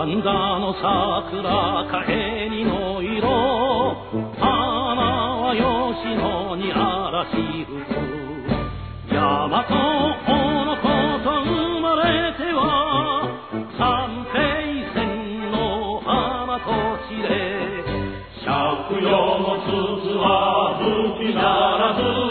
三座の桜かえにの色。花は吉野に嵐吹く。大和の子と生まれては三平線の花と地で借用の筒は吹き鳴らず。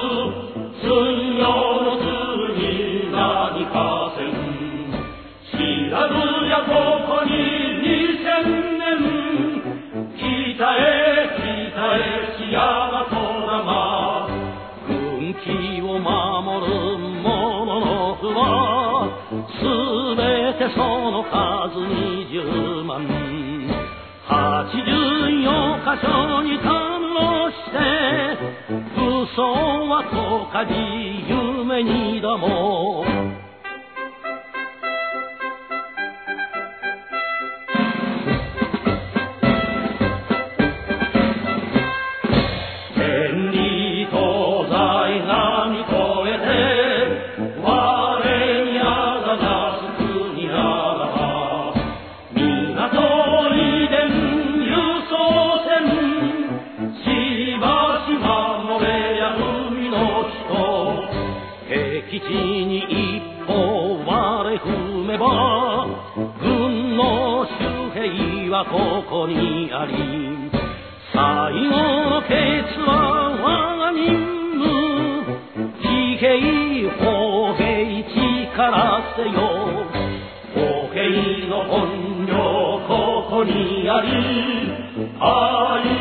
その数二十万。八十四箇所に感動して嘘はとかじ夢にだも。敵地に一歩我踏めば軍の周兵はここにあり最後の決は我が任務。騎兵歩兵力せよ。歩兵の本領ここにあり愛